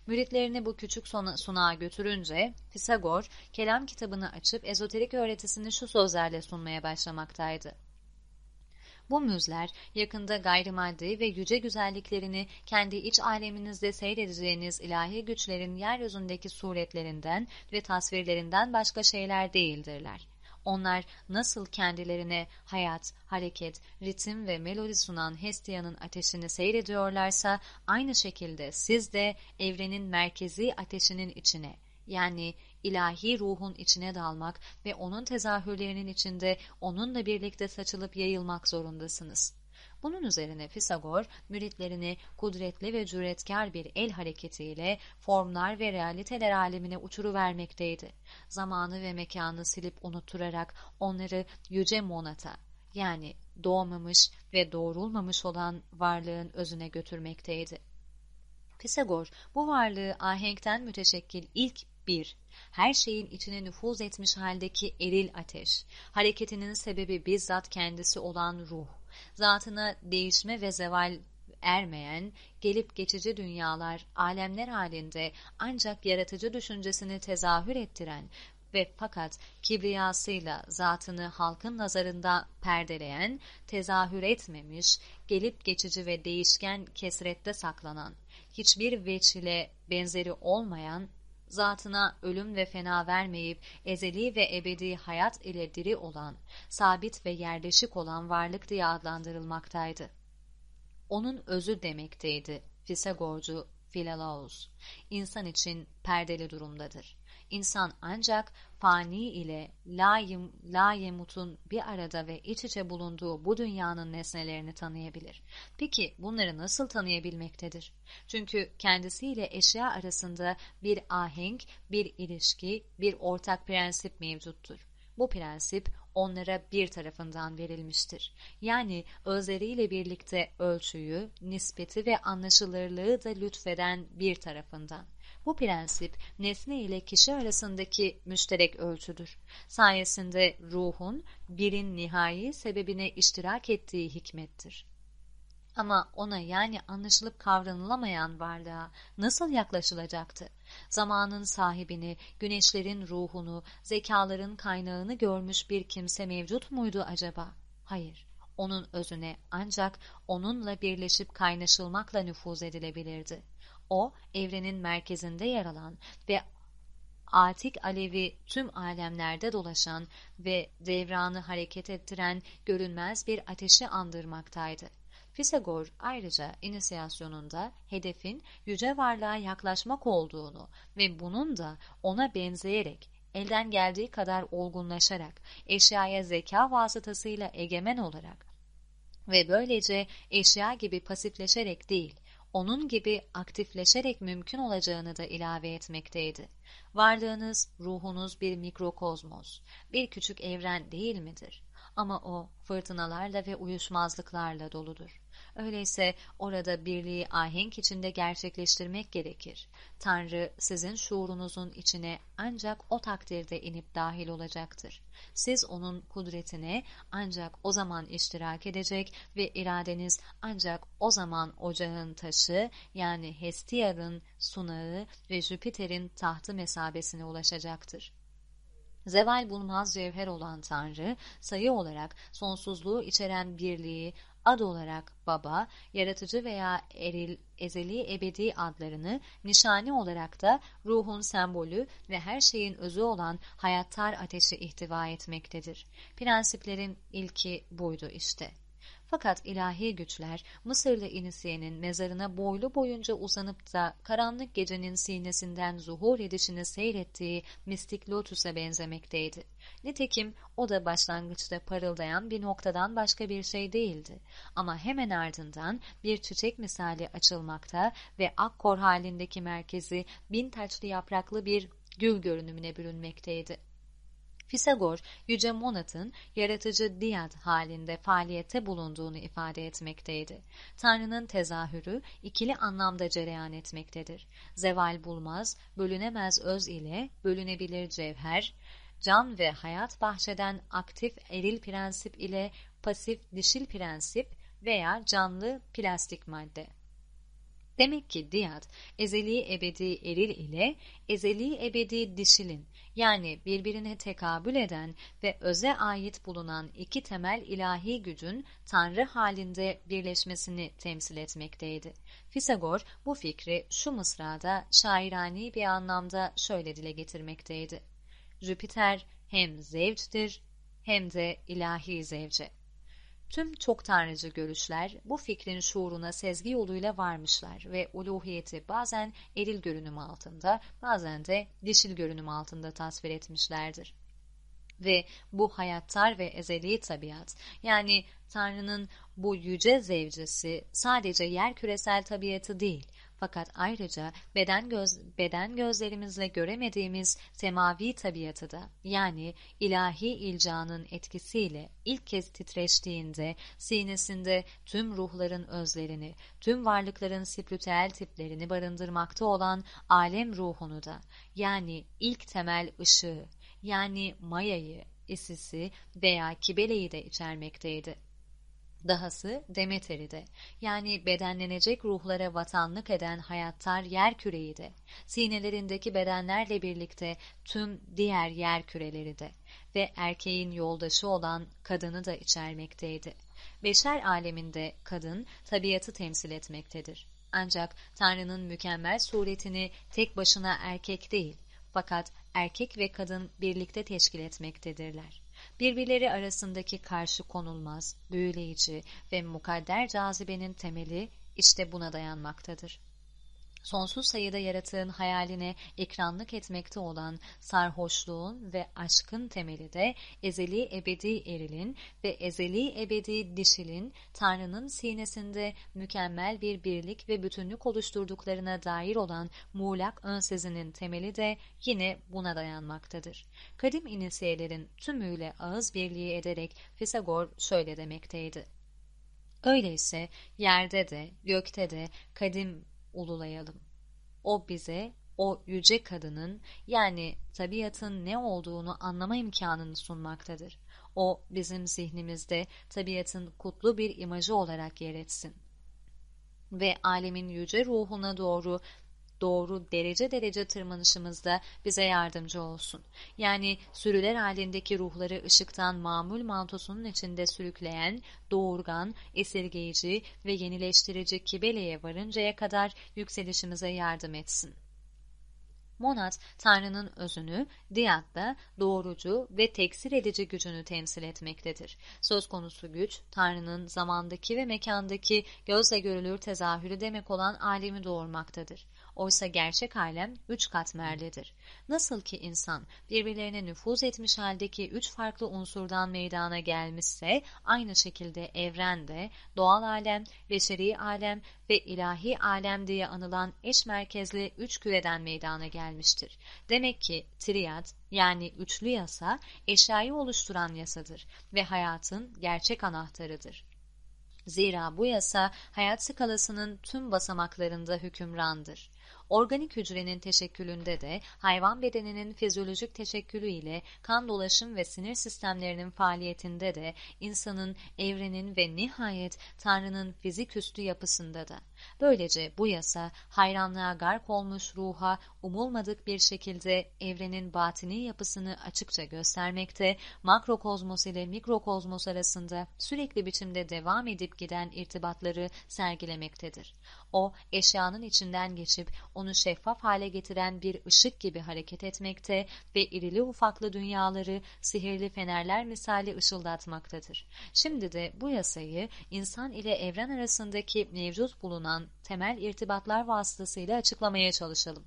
Müritlerini bu küçük sunağa götürünce Pisagor kelam kitabını açıp ezoterik öğretisini şu sözlerle sunmaya başlamaktaydı. Bu müzler yakında gayrimaddi ve yüce güzelliklerini kendi iç aleminizde seyredeceğiniz ilahi güçlerin yeryüzündeki suretlerinden ve tasvirlerinden başka şeyler değildirler. Onlar nasıl kendilerine hayat, hareket, ritim ve melodi sunan Hestia'nın ateşini seyrediyorlarsa aynı şekilde siz de evrenin merkezi ateşinin içine yani ilahi ruhun içine dalmak ve onun tezahürlerinin içinde onunla birlikte saçılıp yayılmak zorundasınız. Bunun üzerine Pisagor, müritlerini kudretli ve cüretkar bir el hareketiyle formlar ve realiteler alemine uçuruvermekteydi. Zamanı ve mekanı silip unutturarak onları yüce monata, yani doğmamış ve doğrulmamış olan varlığın özüne götürmekteydi. Pisagor bu varlığı ahenkten müteşekkil ilk bir, her şeyin içine nüfuz etmiş haldeki eril ateş, hareketinin sebebi bizzat kendisi olan ruh, zatına değişme ve zeval ermeyen, gelip geçici dünyalar, alemler halinde ancak yaratıcı düşüncesini tezahür ettiren ve fakat kibriyasıyla zatını halkın nazarında perdeleyen, tezahür etmemiş, gelip geçici ve değişken kesrette saklanan, hiçbir veç ile benzeri olmayan zatına ölüm ve fena vermeyip ezeli ve ebedi hayat ile diri olan, sabit ve yerleşik olan varlık diye adlandırılmaktaydı. Onun özü demekteydi Fisagorcu Filalaus. İnsan için perdeli durumdadır. İnsan ancak fani ile layım, layemutun bir arada ve iç içe bulunduğu bu dünyanın nesnelerini tanıyabilir. Peki bunları nasıl tanıyabilmektedir? Çünkü kendisiyle eşya arasında bir ahenk, bir ilişki, bir ortak prensip mevcuttur. Bu prensip onlara bir tarafından verilmiştir. Yani özleriyle birlikte ölçüyü, nispeti ve anlaşılırlığı da lütfeden bir tarafından. Bu prensip nesne ile kişi arasındaki müşterek ölçüdür. Sayesinde ruhun birin nihai sebebine iştirak ettiği hikmettir. Ama ona yani anlaşılıp kavranılamayan varlığa nasıl yaklaşılacaktı? Zamanın sahibini, güneşlerin ruhunu, zekaların kaynağını görmüş bir kimse mevcut muydu acaba? Hayır. Onun özüne ancak onunla birleşip kaynaşılmakla nüfuz edilebilirdi. O, evrenin merkezinde yer alan ve atik alevi tüm alemlerde dolaşan ve devranı hareket ettiren görünmez bir ateşi andırmaktaydı. Fisagor ayrıca inisiyasyonunda hedefin yüce varlığa yaklaşmak olduğunu ve bunun da ona benzeyerek elden geldiği kadar olgunlaşarak, eşyaya zeka vasıtasıyla egemen olarak ve böylece eşya gibi pasifleşerek değil, onun gibi aktifleşerek mümkün olacağını da ilave etmekteydi. Varlığınız, ruhunuz bir mikrokozmos, bir küçük evren değil midir? Ama o fırtınalarla ve uyuşmazlıklarla doludur. Öyleyse orada birliği ahenk içinde gerçekleştirmek gerekir. Tanrı sizin şuurunuzun içine ancak o takdirde inip dahil olacaktır. Siz onun kudretine ancak o zaman iştirak edecek ve iradeniz ancak o zaman ocağın taşı yani Hestiyar'ın sunağı ve Jüpiter'in tahtı mesabesine ulaşacaktır. Zeval bulmaz cevher olan Tanrı, sayı olarak sonsuzluğu içeren birliği, ad olarak baba, yaratıcı veya eril, ezeli ebedi adlarını, nişani olarak da ruhun sembolü ve her şeyin özü olan hayattar ateşi ihtiva etmektedir. Prensiplerin ilki buydu işte. Fakat ilahi güçler Mısırlı inisiyenin mezarına boylu boyunca uzanıp da karanlık gecenin sinesinden zuhur edişini seyrettiği mistik lotus'a benzemekteydi. Nitekim o da başlangıçta parıldayan bir noktadan başka bir şey değildi. Ama hemen ardından bir çiçek misali açılmakta ve akkor halindeki merkezi bin taçlı yapraklı bir gül görünümüne bürünmekteydi. Fisagor, Yüce Monat'ın yaratıcı Diyad halinde faaliyette bulunduğunu ifade etmekteydi. Tanrı'nın tezahürü ikili anlamda cereyan etmektedir. Zeval bulmaz, bölünemez öz ile bölünebilir cevher, can ve hayat bahşeden aktif eril prensip ile pasif dişil prensip veya canlı plastik madde. Demek ki diyat, ezeli ebedi eril ile ezeli ebedi dişilin yani birbirine tekabül eden ve öze ait bulunan iki temel ilahi gücün Tanrı halinde birleşmesini temsil etmekteydi. Fisagor bu fikri şu mısrada şairani bir anlamda şöyle dile getirmekteydi. Jüpiter hem zevçtir hem de ilahi zevce. Tüm çok tanrıcı görüşler bu fikrin şuuruna sezgi yoluyla varmışlar ve uluhiyeti bazen eril görünüm altında bazen de dişil görünüm altında tasvir etmişlerdir. Ve bu hayattar ve ezeli tabiat yani Tanrı'nın bu yüce zevcesi sadece yer küresel tabiatı değil, fakat ayrıca beden, göz, beden gözlerimizle göremediğimiz semavi tabiatı da yani ilahi ilcanın etkisiyle ilk kez titreştiğinde sinesinde tüm ruhların özlerini, tüm varlıkların spiritüel tiplerini barındırmakta olan alem ruhunu da yani ilk temel ışığı yani mayayı, isisi veya kibeleyi de içermekteydi. Dahası Demeter'i de yani bedenlenecek ruhlara vatanlık eden hayattar yer küreyi de, sinelerindeki bedenlerle birlikte tüm diğer yer küreleri de ve erkeğin yoldaşı olan kadını da içermekteydi. Beşer aleminde kadın tabiatı temsil etmektedir. Ancak Tanrı'nın mükemmel suretini tek başına erkek değil, fakat erkek ve kadın birlikte teşkil etmektedirler. Birbirleri arasındaki karşı konulmaz, büyüleyici ve mukadder cazibenin temeli işte buna dayanmaktadır sonsuz sayıda yaratığın hayaline ekranlık etmekte olan sarhoşluğun ve aşkın temeli de ezeli ebedi erilin ve ezeli ebedi dişilin Tanrı'nın sinesinde mükemmel bir birlik ve bütünlük oluşturduklarına dair olan muğlak önsezinin temeli de yine buna dayanmaktadır. Kadim inisiyelerin tümüyle ağız birliği ederek Fisagor şöyle demekteydi. Öyleyse yerde de gökte de kadim ululayalım. O bize o yüce kadının yani tabiatın ne olduğunu anlama imkanını sunmaktadır. O bizim zihnimizde tabiatın kutlu bir imajı olarak yer etsin. Ve alemin yüce ruhuna doğru doğru derece derece tırmanışımızda bize yardımcı olsun. Yani sürüler halindeki ruhları ışıktan mamul mantosunun içinde sürükleyen, doğurgan, esirgeyici ve yenileştirici kibeleye varıncaya kadar yükselişimize yardım etsin. Monad, Tanrı'nın özünü, Diyat da doğrucu ve teksir edici gücünü temsil etmektedir. Söz konusu güç, Tanrı'nın zamandaki ve mekandaki gözle görülür tezahürü demek olan alemi doğurmaktadır. Oysa gerçek alem üç katmerlidir. Nasıl ki insan birbirlerine nüfuz etmiş haldeki üç farklı unsurdan meydana gelmişse, aynı şekilde evren de doğal alem, beşeri alem ve ilahi alem diye anılan eş merkezli üç küveden meydana gelmiştir. Demek ki triyat yani üçlü yasa eşyayı oluşturan yasadır ve hayatın gerçek anahtarıdır. Zira bu yasa hayat skalasının tüm basamaklarında hükümrandır. Organik hücrenin teşekkülünde de hayvan bedeninin fizyolojik teşekkülü ile kan dolaşım ve sinir sistemlerinin faaliyetinde de insanın, evrenin ve nihayet Tanrı'nın fizik üstü yapısında da. Böylece bu yasa hayranlığa gark olmuş ruha umulmadık bir şekilde evrenin batini yapısını açıkça göstermekte, makrokozmos ile mikrokozmos arasında sürekli biçimde devam edip giden irtibatları sergilemektedir. O, eşyanın içinden geçip onu şeffaf hale getiren bir ışık gibi hareket etmekte ve irili ufaklı dünyaları sihirli fenerler misali ışıldatmaktadır. Şimdi de bu yasayı insan ile evren arasındaki mevcut bulunan temel irtibatlar vasıtasıyla açıklamaya çalışalım.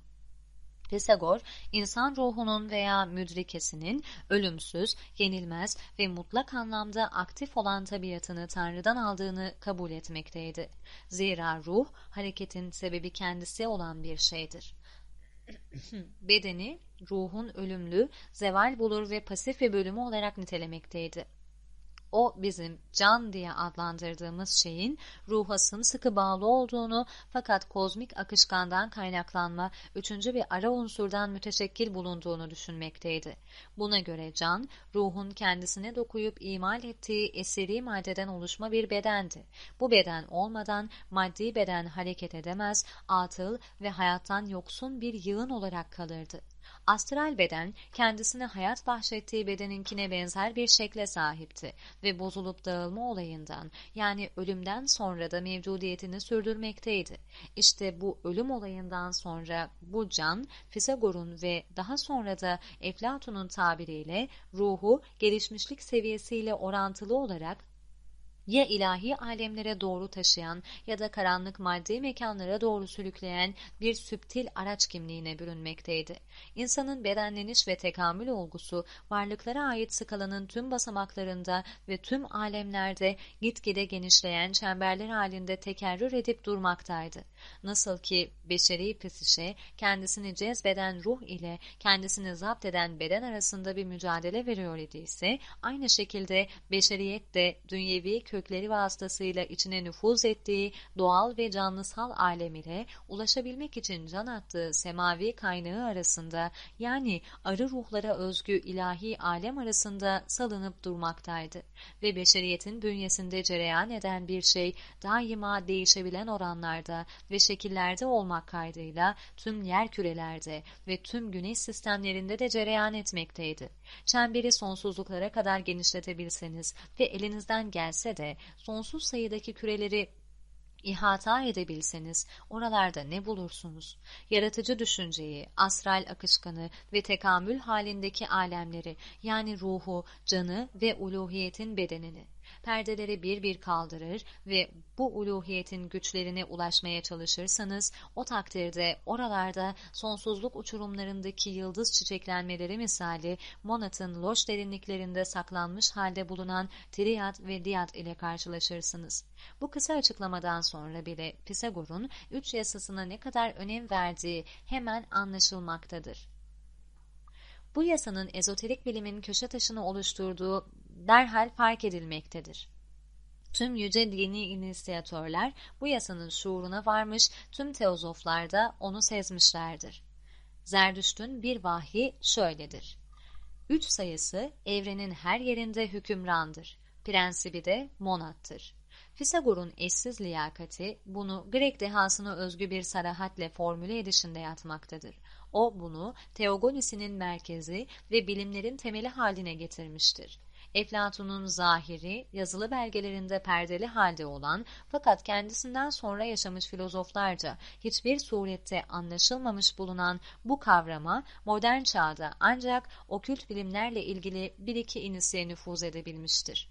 Pisagor, insan ruhunun veya müdrikesinin ölümsüz, yenilmez ve mutlak anlamda aktif olan tabiatını Tanrı'dan aldığını kabul etmekteydi. Zira ruh, hareketin sebebi kendisi olan bir şeydir. Bedeni, ruhun ölümlü, zeval bulur ve pasif bir bölümü olarak nitelemekteydi. O bizim can diye adlandırdığımız şeyin ruha sımsıkı bağlı olduğunu fakat kozmik akışkandan kaynaklanma üçüncü bir ara unsurdan müteşekkil bulunduğunu düşünmekteydi. Buna göre can, ruhun kendisine dokuyup imal ettiği eseri maddeden oluşma bir bedendi. Bu beden olmadan maddi beden hareket edemez, atıl ve hayattan yoksun bir yığın olarak kalırdı. Astral beden kendisine hayat bahşettiği bedeninkine benzer bir şekle sahipti ve bozulup dağılma olayından yani ölümden sonra da mevcudiyetini sürdürmekteydi. İşte bu ölüm olayından sonra bu can Fisagor'un ve daha sonra da Eflatun'un tabiriyle ruhu gelişmişlik seviyesiyle orantılı olarak ya ilahi alemlere doğru taşıyan ya da karanlık maddi mekanlara doğru sürükleyen bir süptil araç kimliğine bürünmekteydi. İnsanın bedenleniş ve tekamül olgusu varlıklara ait skalanın tüm basamaklarında ve tüm alemlerde gitgide genişleyen çemberler halinde tekerrür edip durmaktaydı. Nasıl ki beşeri psişe kendisini cezbeden ruh ile kendisini zapt eden beden arasında bir mücadele veriyor idiyse, aynı şekilde beşeriyet de dünyevi kökleri vasıtasıyla içine nüfuz ettiği doğal ve canlısal alem ile ulaşabilmek için can attığı semavi kaynağı arasında yani arı ruhlara özgü ilahi alem arasında salınıp durmaktaydı. Ve beşeriyetin bünyesinde cereyan eden bir şey daima değişebilen oranlarda ve şekillerde olmak kaydıyla tüm yer kürelerde ve tüm güneş sistemlerinde de cereyan etmekteydi. Çemberi sonsuzluklara kadar genişletebilseniz ve elinizden gelse de sonsuz sayıdaki küreleri ihata edebilseniz oralarda ne bulursunuz? Yaratıcı düşünceyi, astral akışkanı ve tekamül halindeki alemleri yani ruhu, canı ve uluhiyetin bedenini perdeleri bir bir kaldırır ve bu uluhiyetin güçlerine ulaşmaya çalışırsanız o takdirde oralarda sonsuzluk uçurumlarındaki yıldız çiçeklenmeleri misali Monat'ın loş derinliklerinde saklanmış halde bulunan Triyat ve Diyat ile karşılaşırsınız. Bu kısa açıklamadan sonra bile Pisagor'un üç yasasına ne kadar önem verdiği hemen anlaşılmaktadır. Bu yasanın ezoterik bilimin köşe taşını oluşturduğu derhal fark edilmektedir. Tüm yüce dini inisiyatörler bu yasanın şuuruna varmış, tüm teozoflar da onu sezmişlerdir. Zerdüşt'ün bir vahyi şöyledir. Üç sayısı evrenin her yerinde hükümrandır. Prensibi de monattır. Fisagor'un eşsiz liyakati bunu Grek dehasına özgü bir sarahatle formüle edişinde yatmaktadır. O bunu Teogonisinin merkezi ve bilimlerin temeli haline getirmiştir. Eflatun'un zahiri, yazılı belgelerinde perdeli halde olan fakat kendisinden sonra yaşamış filozoflarca hiçbir surette anlaşılmamış bulunan bu kavrama modern çağda ancak okült bilimlerle ilgili bir iki inisiye nüfuz edebilmiştir.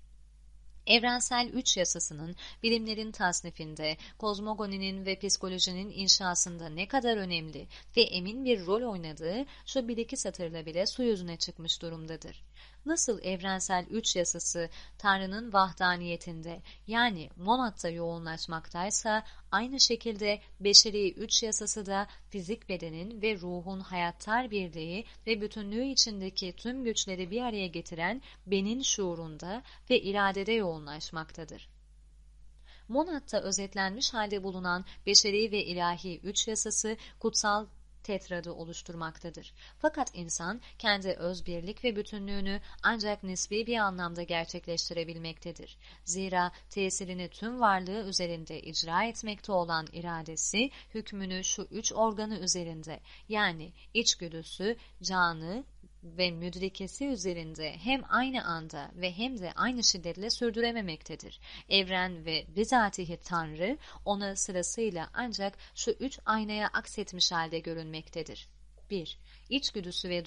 Evrensel üç yasasının bilimlerin tasnifinde, kozmogoninin ve psikolojinin inşasında ne kadar önemli ve emin bir rol oynadığı şu bir iki satırla bile su yüzüne çıkmış durumdadır. Nasıl evrensel üç yasası Tanrı'nın vahdaniyetinde yani monatta yoğunlaşmaktaysa aynı şekilde beşeri üç yasası da fizik bedenin ve ruhun hayattar birliği ve bütünlüğü içindeki tüm güçleri bir araya getiren benin şuurunda ve iradede yoğunlaşmaktadır. Monatta özetlenmiş halde bulunan beşeri ve ilahi üç yasası kutsal tetradı oluşturmaktadır. Fakat insan kendi özbirlik ve bütünlüğünü ancak nisbi bir anlamda gerçekleştirebilmektedir. Zira tesirini tüm varlığı üzerinde icra etmekte olan iradesi hükmünü şu üç organı üzerinde yani içgüdüsü, canı, ve müdrikesi üzerinde hem aynı anda ve hem de aynı şiddetle sürdürememektedir. Evren ve bizatihi Tanrı ona sırasıyla ancak şu üç aynaya aksetmiş halde görünmektedir. 1. İçgüdüsü ve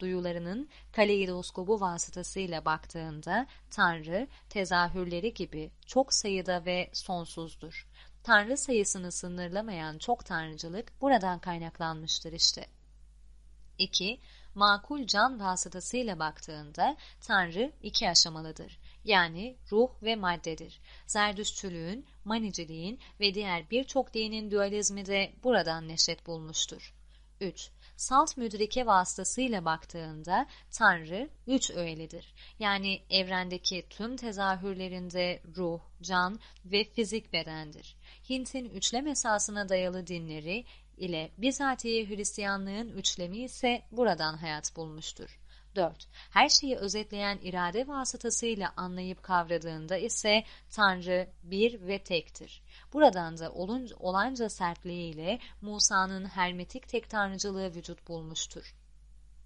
duyularının kaleidoskobu vasıtasıyla baktığında Tanrı tezahürleri gibi çok sayıda ve sonsuzdur. Tanrı sayısını sınırlamayan çok tanrıcılık buradan kaynaklanmıştır işte. 2 makul can vasıtasıyla baktığında Tanrı iki aşamalıdır. Yani ruh ve maddedir. Zerdüşçülüğün, maniciliğin ve diğer birçok dinin dualizmi de buradan neşet bulmuştur. 3. Salt müdrike vasıtasıyla baktığında Tanrı üç öğelidir. Yani evrendeki tüm tezahürlerinde ruh, can ve fizik bedendir. Hint'in üçlem esasına dayalı dinleri ile bizatihi Hristiyanlığın üçlemi ise buradan hayat bulmuştur. 4. Her şeyi özetleyen irade vasıtasıyla anlayıp kavradığında ise Tanrı bir ve tektir. Buradan da olunca, olanca sertliğiyle Musa'nın hermetik tek tanrıcılığı vücut bulmuştur.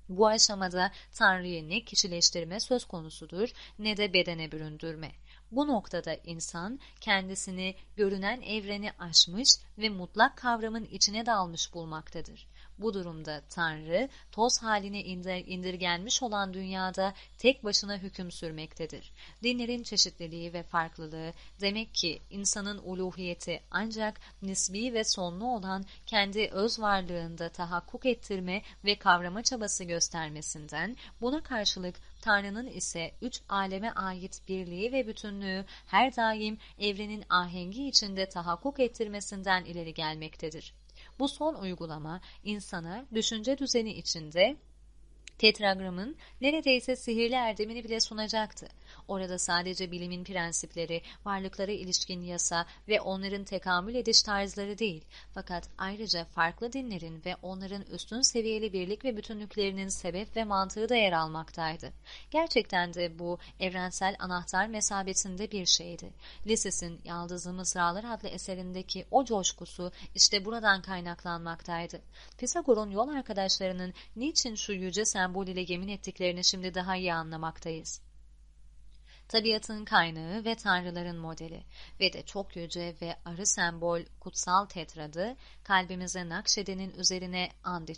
Bu aşamada Tanrı'yı ne kişileştirme söz konusudur ne de bedene büründürme. Bu noktada insan kendisini görünen evreni aşmış ve mutlak kavramın içine dalmış bulmaktadır. Bu durumda Tanrı toz haline indir, indirgenmiş olan dünyada tek başına hüküm sürmektedir. Dinlerin çeşitliliği ve farklılığı demek ki insanın uluhiyeti ancak nisbi ve sonlu olan kendi öz varlığında tahakkuk ettirme ve kavrama çabası göstermesinden buna karşılık Tanrı'nın ise üç aleme ait birliği ve bütünlüğü her daim evrenin ahengi içinde tahakkuk ettirmesinden ileri gelmektedir. Bu son uygulama insana düşünce düzeni içinde tetragramın neredeyse sihirli erdemini bile sunacaktı. Orada sadece bilimin prensipleri, varlıklara ilişkin yasa ve onların tekamül ediş tarzları değil, fakat ayrıca farklı dinlerin ve onların üstün seviyeli birlik ve bütünlüklerinin sebep ve mantığı da yer almaktaydı. Gerçekten de bu evrensel anahtar mesabetinde bir şeydi. Lises'in Yaldızlı Mısralar adlı eserindeki o coşkusu işte buradan kaynaklanmaktaydı. Pisagor'un yol arkadaşlarının niçin şu yüce sembol ile yemin ettiklerini şimdi daha iyi anlamaktayız. Tabiatın kaynağı ve tanrıların modeli ve de çok yüce ve arı sembol kutsal tetradı kalbimize nakşedenin üzerine and